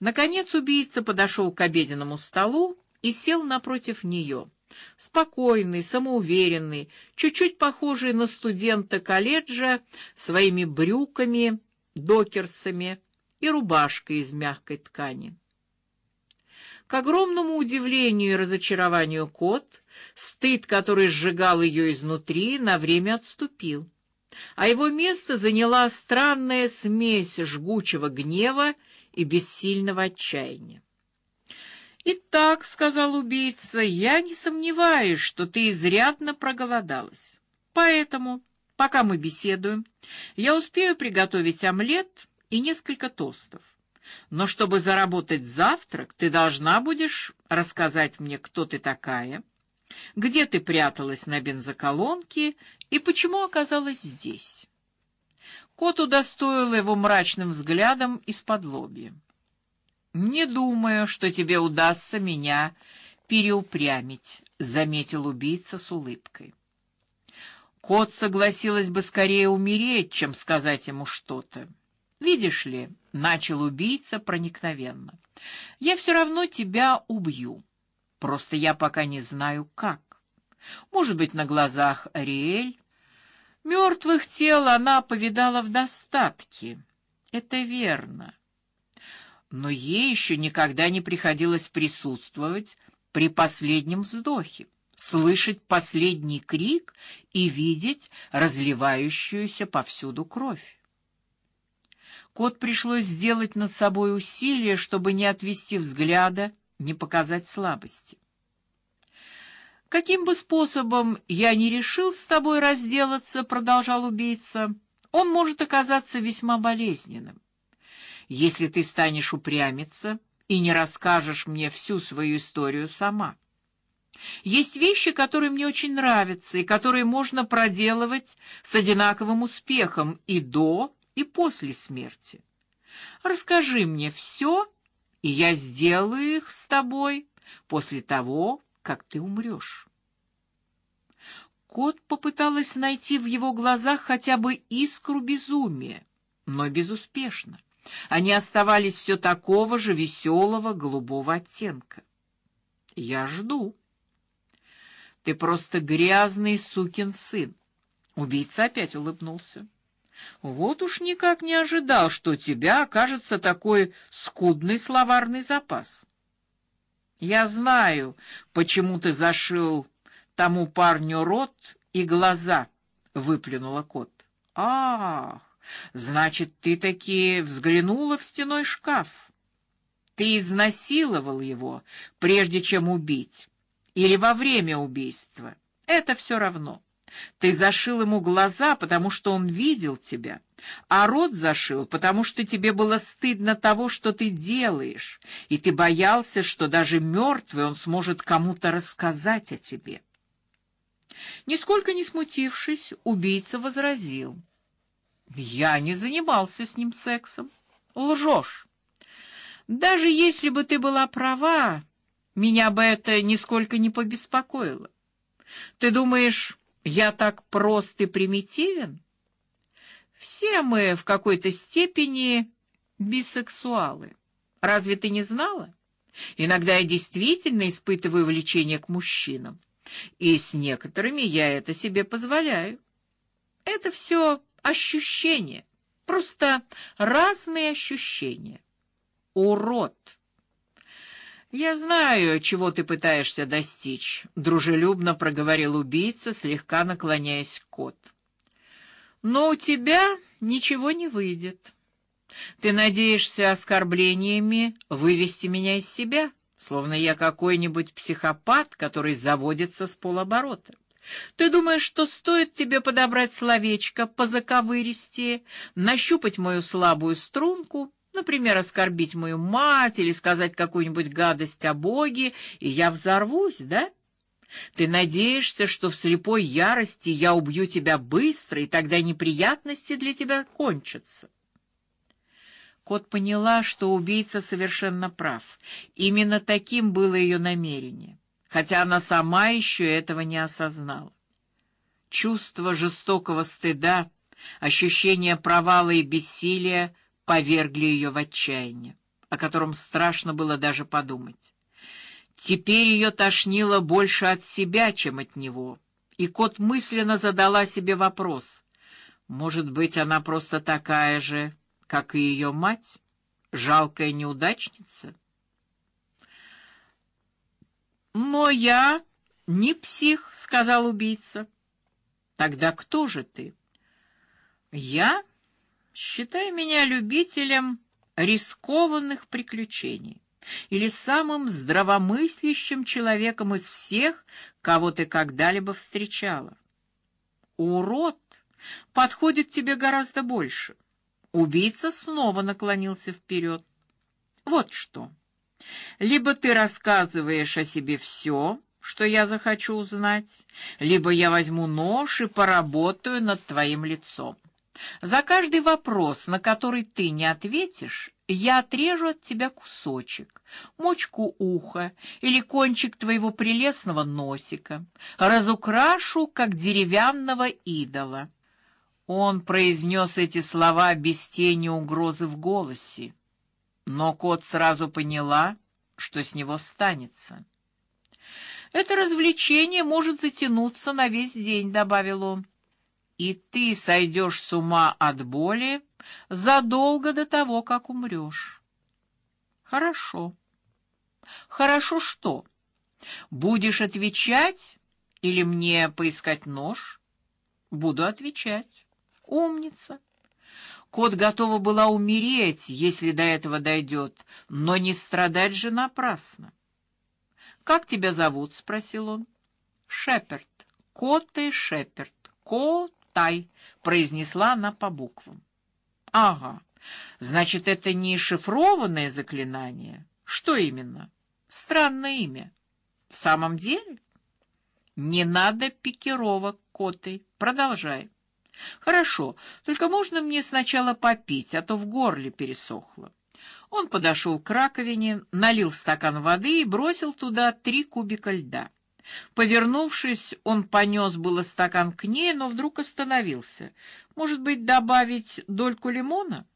Наконец убийца подошел к обеденному столу и сел напротив нее. Спокойный, самоуверенный, чуть-чуть похожий на студента колледжа, своими брюками, докерсами и рубашкой из мягкой ткани. К огромному удивлению и разочарованию кот, стыд, который сжигал ее изнутри, на время отступил, а его место заняла странная смесь жгучего гнева и бессильного отчаяния. «Итак», — сказал убийца, — «я не сомневаюсь, что ты изрядно проголодалась. Поэтому, пока мы беседуем, я успею приготовить омлет и несколько тостов. Но чтобы заработать завтрак, ты должна будешь рассказать мне, кто ты такая, где ты пряталась на бензоколонке и почему оказалась здесь». Кот удостоил его мрачным взглядом из-под лобья. Не думаю, что тебе удастся меня переупрямить, заметил убийца с улыбкой. Кот согласилась бы скорее умереть, чем сказать ему что-то. Видишь ли, начал убийца проникновенно. Я все равно тебя убью. Просто я пока не знаю как. Может быть, на глазах Ариэль мертвых тел она повидала в достатке. Это верно но ей еще никогда не приходилось присутствовать при последнем вздохе, слышать последний крик и видеть разливающуюся повсюду кровь. Кот пришлось сделать над собой усилие, чтобы не отвести взгляда, не показать слабости. Каким бы способом я ни решил с тобой разделаться, продолжал убийца, он может оказаться весьма болезненным если ты станешь упрямиться и не расскажешь мне всю свою историю сама. Есть вещи, которые мне очень нравятся и которые можно проделывать с одинаковым успехом и до, и после смерти. Расскажи мне все, и я сделаю их с тобой после того, как ты умрешь. Кот попыталась найти в его глазах хотя бы искру безумия, но безуспешно. Они оставались все такого же веселого голубого оттенка. Я жду. Ты просто грязный сукин сын. Убийца опять улыбнулся. Вот уж никак не ожидал, что у тебя окажется такой скудный словарный запас. Я знаю, почему ты зашил тому парню рот и глаза, выплюнула кот. Ах, Значит, ты таки взглянула в стеной шкаф. Ты изнасиловал его, прежде чем убить, или во время убийства. Это все равно. Ты зашил ему глаза, потому что он видел тебя, а рот зашил, потому что тебе было стыдно того, что ты делаешь, и ты боялся, что даже мертвый он сможет кому-то рассказать о тебе. Нисколько не смутившись, убийца возразил: я не занимался с ним сексом. Лжешь. Даже если бы ты была права, меня бы это нисколько не побеспокоило. Ты думаешь, я так прост и примитивен? Все мы в какой-то степени бисексуалы. Разве ты не знала? Иногда я действительно испытываю влечение к мужчинам, и с некоторыми я это себе позволяю. Это все ощущения, просто разные ощущения. Урод. Я знаю, чего ты пытаешься достичь, дружелюбно проговорил убийца, слегка наклоняясь к кот. Но у тебя ничего не выйдет. Ты надеешься оскорблениями вывести меня из себя, словно я какой-нибудь психопат, который заводится с полоборота. Ты думаешь, что стоит тебе подобрать словечко по заковыристее, нащупать мою слабую струнку, например, оскорбить мою мать или сказать какую-нибудь гадость о Боге, и я взорвусь, да? Ты надеешься, что в слепой ярости я убью тебя быстро, и тогда неприятности для тебя кончатся? Кот поняла, что убийца совершенно прав. Именно таким было ее намерение хотя она сама еще этого не осознала. Чувство жестокого стыда, ощущение провала и бессилия повергли ее в отчаяние. о котором страшно было даже подумать. Теперь ее тошнило больше от себя, чем от него, и кот мысленно задала себе вопрос: может быть, она просто такая же, как и ее мать, жалкая неудачница? Но я не псих, сказал убийца. Тогда кто же ты? Я считаю меня любителем рискованных приключений или самым здравомыслящим человеком из всех, кого ты когда-либо встречала. Урод подходит тебе гораздо больше. Убийца снова наклонился вперед. Вот что. Либо ты рассказываешь о себе все, что я захочу узнать, либо я возьму нож и поработаю над твоим лицом. За каждый вопрос, на который ты не ответишь, я отрежу от тебя кусочек, мочку уха или кончик твоего прелестного носика, разукрашу как деревянного идола. Он произнес эти слова без тени угрозы в голосе, но кот сразу поняла, что с него станется. Это развлечение может затянуться на весь день, добавил он. И ты сойдешь с ума от боли задолго до того, как умрешь. Хорошо. Хорошо что? Будешь отвечать или мне поискать нож? Буду отвечать. Умница. Кот готова была умереть, если до этого дойдет, но не страдать же напрасно. Как тебя зовут, спросил он. Шеперд. Кот и Шеперд. Котай, произнесла она по буквам. Ага. Значит, это не шифрованное заклинание. Что именно? Странное имя. В самом деле? Не надо пикировок, коты. Продолжай. Хорошо, только можно мне сначала попить, а то в горле пересохло. Он подошел к раковине, налил стакан воды и бросил туда три кубика льда. Повернувшись, он понес было стакан к ней, но вдруг остановился. Может быть, добавить дольку лимона?